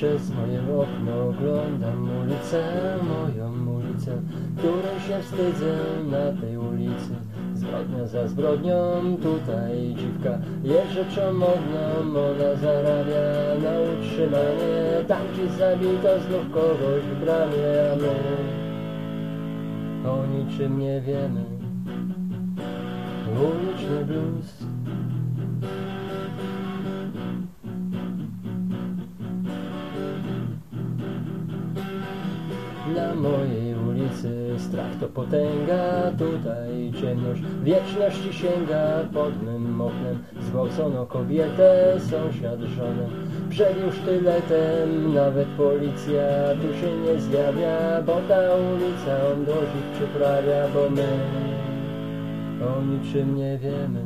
Przez moje okno oglądam ulicę, moją ulicę, której się wstydzę na tej ulicy. Zbrodnia za zbrodnią, tutaj dziwka jest rzeczą modną, ona zarabia na utrzymanie. Tam gdzie zabito znów kogoś w bramie, a my o niczym nie wiemy. Uliczny blues. Na mojej ulicy strach to potęga, tutaj ciemność wieczności sięga pod mym oknem. Zgwałcono kobietę, sąsiad żonę. Przebił sztyletem, nawet policja tu się nie zjawia, bo ta ulica on dozik przyprawia, bo my o niczym nie wiemy.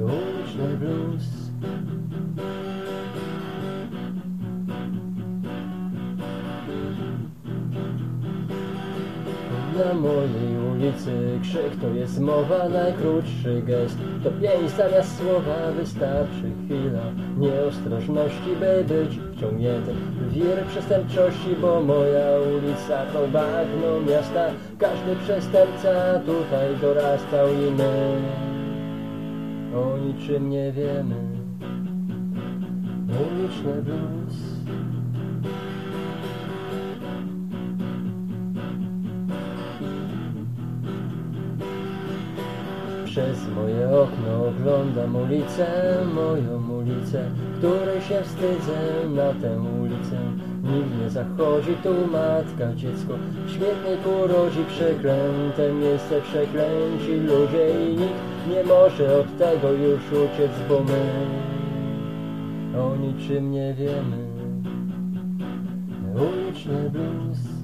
Uliczny blues. Na mojej ulicy krzyk to jest mowa, najkrótszy gest. To pięć zamiast słowa wystarczy chwila Nieostrożności, by być wciągniętym w wir przestępczości Bo moja ulica to bagno miasta. Każdy przestępca tutaj dorastał i my O niczym nie wiemy. Uliczny blues Przez moje okno oglądam ulicę, moją ulicę, której się wstydzę na tę ulicę. Nikt nie zachodzi, tu matka, dziecko w śmietniku rodzi przeklęte miejsce, przeklęci ludzie i nikt nie może od tego już uciec, bo my o niczym nie wiemy. Uliczny blues.